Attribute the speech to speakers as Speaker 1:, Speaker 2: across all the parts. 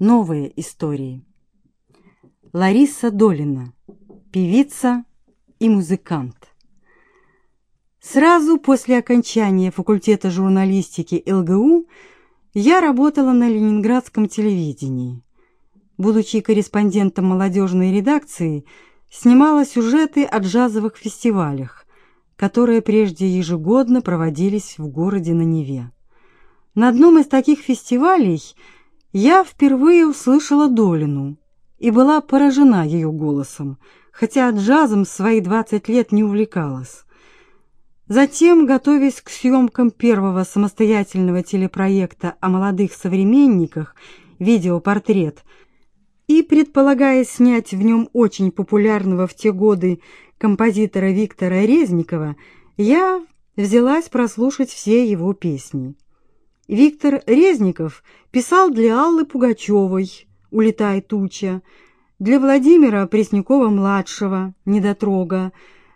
Speaker 1: Новые истории. Лариса Долина, певица и музыкант. Сразу после окончания факультета журналистики ЛГУ я работала на ленинградском телевидении. Будучи корреспондентом молодежной редакции, снимала сюжеты о джазовых фестивалях, которые прежде ежегодно проводились в городе на Неве. На одном из таких фестивалей я впервые услышала Долину и была поражена ее голосом, хотя джазом свои 20 лет не увлекалась. Затем, готовясь к съемкам первого самостоятельного телепроекта о молодых современниках «Видеопортрет», и предполагая снять в нем очень популярного в те годы композитора Виктора Резникова, я взялась прослушать все его песни. Виктор Резников писал для Аллы Пугачевой «Улетай туча», для Владимира Преснякова-младшего «Недотрога»,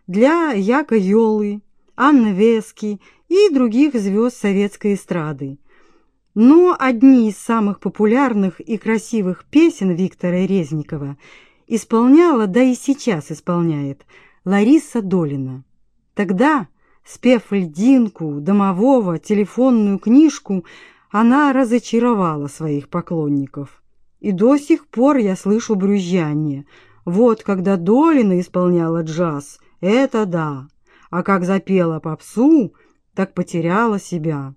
Speaker 1: для Яка Йолы, Анны Вески и других звезд советской эстрады. Но одни из самых популярных и красивых песен Виктора Резникова исполняла, да и сейчас исполняет, Лариса Долина. Тогда Спев льдинку, домового, телефонную книжку, она разочаровала своих поклонников. И до сих пор я слышу брюзжание. Вот когда Долина исполняла джаз, это да. А как запела попсу, так потеряла себя.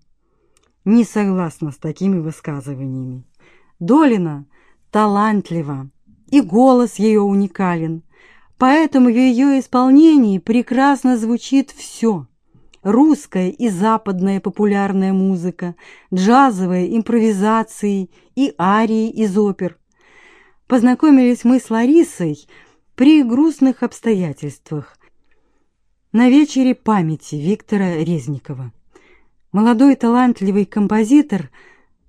Speaker 1: Не согласна с такими высказываниями. Долина талантлива, и голос ее уникален, поэтому в ее исполнении прекрасно звучит все русская и западная популярная музыка, джазовые импровизации и арии из опер. Познакомились мы с Ларисой при грустных обстоятельствах на вечере памяти Виктора Резникова. Молодой талантливый композитор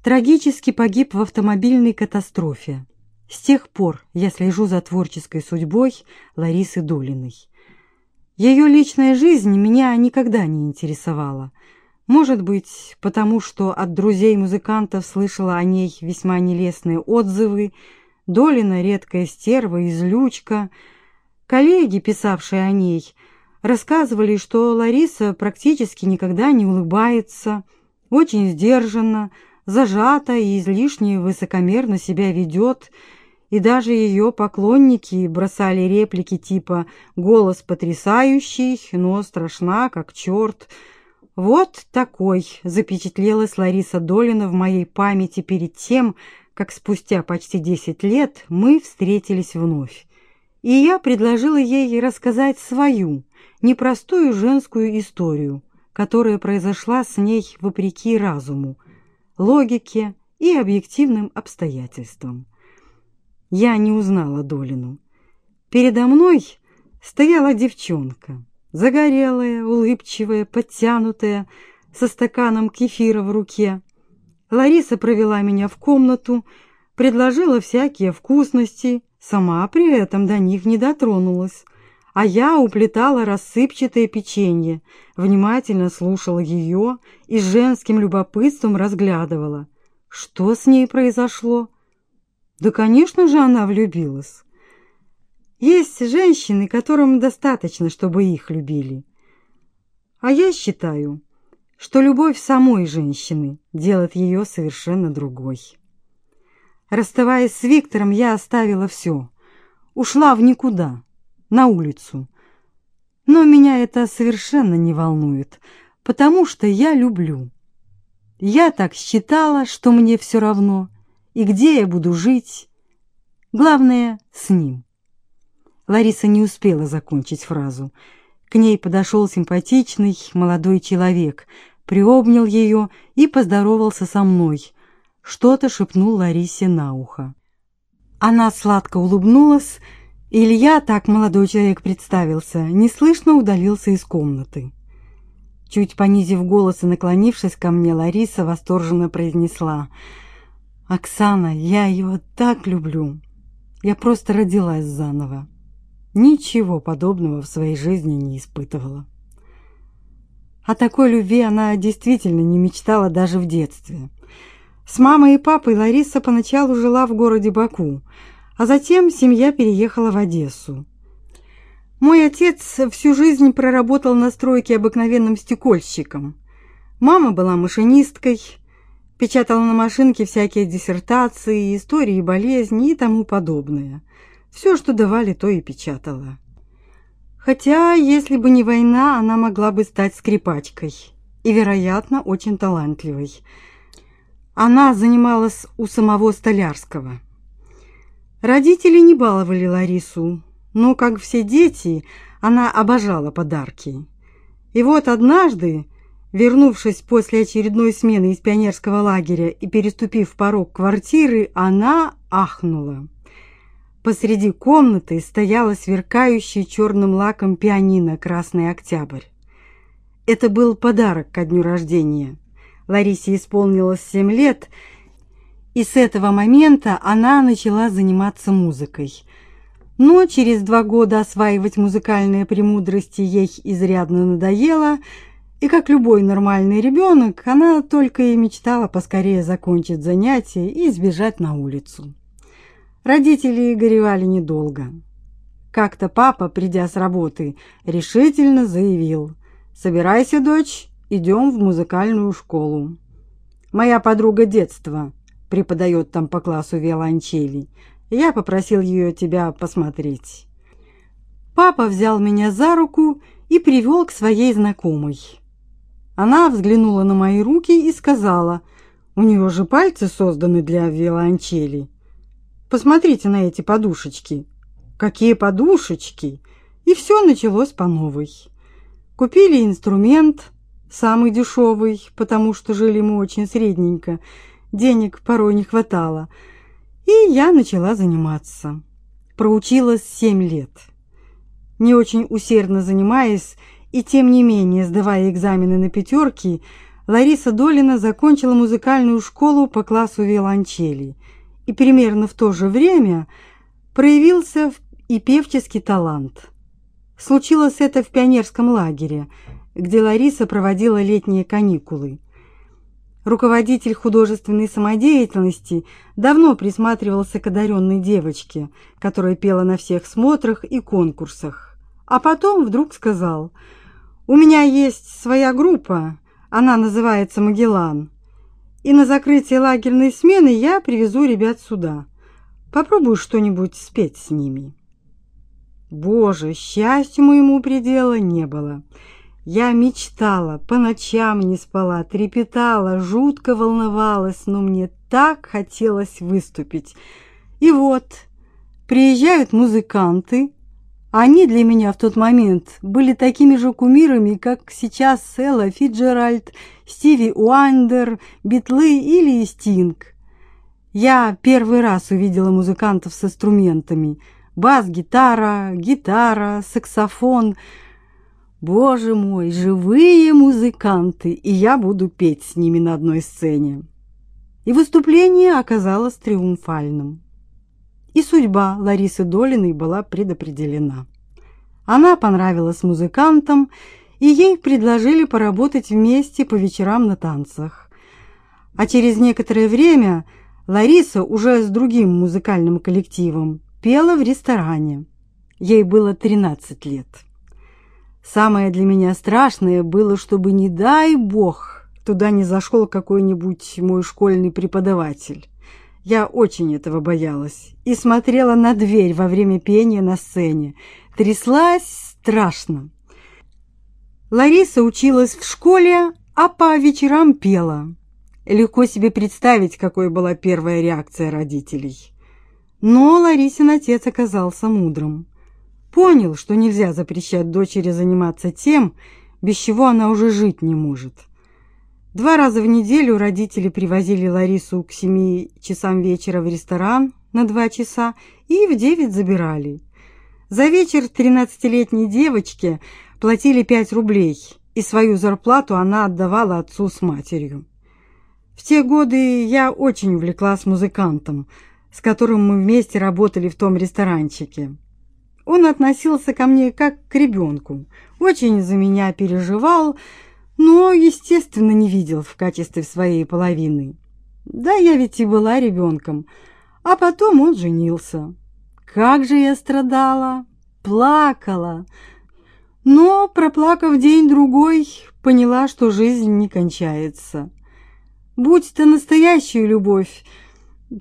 Speaker 1: трагически погиб в автомобильной катастрофе. С тех пор я слежу за творческой судьбой Ларисы Долиной. Ее личная жизнь меня никогда не интересовала. Может быть, потому что от друзей-музыкантов слышала о ней весьма нелестные отзывы, Долина редкая стерва и злючка. Коллеги, писавшие о ней, рассказывали, что Лариса практически никогда не улыбается, очень сдержанно, зажата и излишне высокомерно себя ведет, и даже ее поклонники бросали реплики типа «голос потрясающий, но страшна, как черт». Вот такой запечатлелась Лариса Долина в моей памяти перед тем, как спустя почти десять лет мы встретились вновь. И я предложила ей рассказать свою, непростую женскую историю, которая произошла с ней вопреки разуму, логике и объективным обстоятельствам я не узнала Долину. Передо мной стояла девчонка, загорелая, улыбчивая, подтянутая, со стаканом кефира в руке. Лариса провела меня в комнату, предложила всякие вкусности, сама при этом до них не дотронулась, а я уплетала рассыпчатое печенье, внимательно слушала ее и женским любопытством разглядывала. Что с ней произошло? Да, конечно же, она влюбилась. Есть женщины, которым достаточно, чтобы их любили. А я считаю, что любовь самой женщины делает ее совершенно другой. Расставаясь с Виктором, я оставила все. Ушла в никуда, на улицу. Но меня это совершенно не волнует, потому что я люблю. Я так считала, что мне все равно — и где я буду жить. Главное, с ним. Лариса не успела закончить фразу. К ней подошел симпатичный молодой человек, приобнял ее и поздоровался со мной. Что-то шепнул Ларисе на ухо. Она сладко улыбнулась, Илья, так молодой человек представился, неслышно удалился из комнаты. Чуть понизив голос и наклонившись ко мне, Лариса восторженно произнесла — Оксана, я его так люблю. Я просто родилась заново. Ничего подобного в своей жизни не испытывала. О такой любви она действительно не мечтала даже в детстве. С мамой и папой Лариса поначалу жила в городе Баку, а затем семья переехала в Одессу. Мой отец всю жизнь проработал на стройке обыкновенным стекольщиком. Мама была машинисткой, печатала на машинке всякие диссертации, истории болезни и тому подобное. Все, что давали, то и печатала. Хотя, если бы не война, она могла бы стать скрипачкой и, вероятно, очень талантливой. Она занималась у самого Столярского. Родители не баловали Ларису, но, как все дети, она обожала подарки. И вот однажды, вернувшись после очередной смены из пионерского лагеря и переступив порог квартиры, она ахнула. Посреди комнаты стояла сверкающая черным лаком пианино «Красный октябрь». Это был подарок ко дню рождения. Ларисе исполнилось семь лет, и с этого момента она начала заниматься музыкой. Но через два года осваивать музыкальные премудрости ей изрядно надоело, и как любой нормальный ребенок, она только и мечтала поскорее закончить занятия и сбежать на улицу. Родители горевали недолго. Как-то папа, придя с работы, решительно заявил: "Собирайся, дочь, идем в музыкальную школу. Моя подруга детства преподает там по классу виолончели. Я попросил ее тебя посмотреть". Папа взял меня за руку и привел к своей знакомой. Она взглянула на мои руки и сказала: "У нее же пальцы созданы для виолончели". Посмотрите на эти подушечки. Какие подушечки? И все началось по новой. Купили инструмент, самый дешевый, потому что жили мы очень средненько, денег порой не хватало. И я начала заниматься. Проучилась семь лет. Не очень усердно занимаясь, и тем не менее сдавая экзамены на пятерки, Лариса Долина закончила музыкальную школу по классу виолончели – и примерно в то же время проявился и певческий талант. Случилось это в пионерском лагере, где Лариса проводила летние каникулы. Руководитель художественной самодеятельности давно присматривался к одаренной девочке, которая пела на всех смотрах и конкурсах. А потом вдруг сказал: "У меня есть своя группа, она называется Магеллан и на закрытие лагерной смены я привезу ребят сюда. Попробую что-нибудь спеть с ними. Боже, счастью моему предела не было. Я мечтала, по ночам не спала, трепетала, жутко волновалась, но мне так хотелось выступить. И вот, приезжают музыканты, они для меня в тот момент были такими же кумирами, как сейчас Элла Фиджеральд, Стиви Уандер, Битлы или Стинг. Я первый раз увидела музыкантов с инструментами: бас-гитара, гитара, саксофон. Боже мой, живые музыканты, и я буду петь с ними на одной сцене. И выступление оказалось триумфальным и судьба Ларисы Долиной была предопределена. Она понравилась музыкантам, и ей предложили поработать вместе по вечерам на танцах. А через некоторое время Лариса уже с другим музыкальным коллективом пела в ресторане. Ей было 13 лет. Самое для меня страшное было, чтобы не дай бог туда не зашел какой-нибудь мой школьный преподаватель. Я очень этого боялась и смотрела на дверь во время пения на сцене. Тряслась страшно. Лариса училась в школе, а по вечерам пела. Легко себе представить, какой была первая реакция родителей. Но Ларисин отец оказался мудрым. Понял, что нельзя запрещать дочери заниматься тем, без чего она уже жить не может. Два раза в неделю родители привозили Ларису к семи часам вечера в ресторан на два часа и в девять забирали. За вечер тринадцатилетней девочке платили пять рублей, и свою зарплату она отдавала отцу с матерью. В те годы я очень увлеклась музыкантом, с которым мы вместе работали в том ресторанчике. Он относился ко мне как к ребенку, очень за меня переживал, но, естественно, не видел в качестве своей половины. Да я ведь и была ребенком. А потом он женился. Как же я страдала, плакала. Но, проплакав день-другой, поняла, что жизнь не кончается. Будь это настоящая любовь,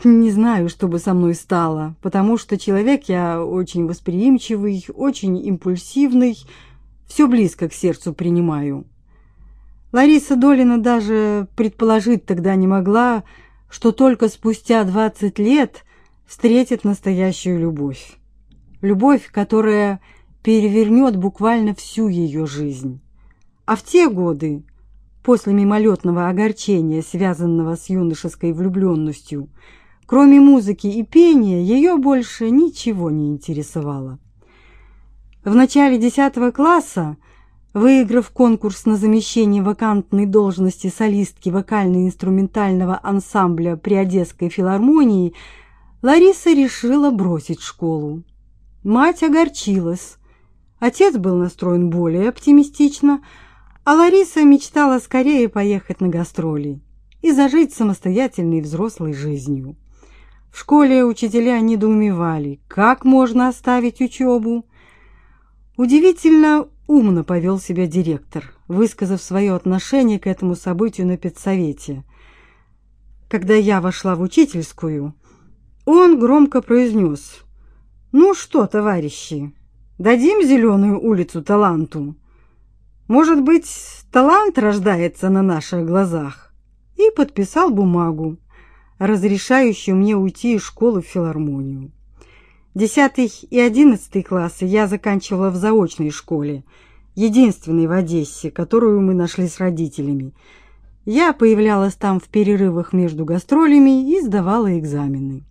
Speaker 1: не знаю, что бы со мной стало, потому что человек я очень восприимчивый, очень импульсивный, все близко к сердцу принимаю. Лариса Долина даже предположить тогда не могла, что только спустя двадцать лет встретит настоящую любовь. Любовь, которая перевернет буквально всю ее жизнь. А в те годы, после мимолетного огорчения, связанного с юношеской влюбленностью, кроме музыки и пения, ее больше ничего не интересовало. В начале десятого класса Выиграв конкурс на замещение вакантной должности солистки вокально-инструментального ансамбля при Одесской филармонии, Лариса решила бросить школу. Мать огорчилась. Отец был настроен более оптимистично, а Лариса мечтала скорее поехать на гастроли и зажить самостоятельной взрослой жизнью. В школе учителя недоумевали, как можно оставить учебу. Удивительно умно повел себя директор, высказав свое отношение к этому событию на педсовете. Когда я вошла в учительскую, он громко произнес «Ну что, товарищи, дадим зеленую улицу таланту? Может быть, талант рождается на наших глазах?» И подписал бумагу, разрешающую мне уйти из школы в филармонию. Десятый и одиннадцатый классы я заканчивала в заочной школе, единственной в Одессе, которую мы нашли с родителями. Я появлялась там в перерывах между гастролями и сдавала экзамены.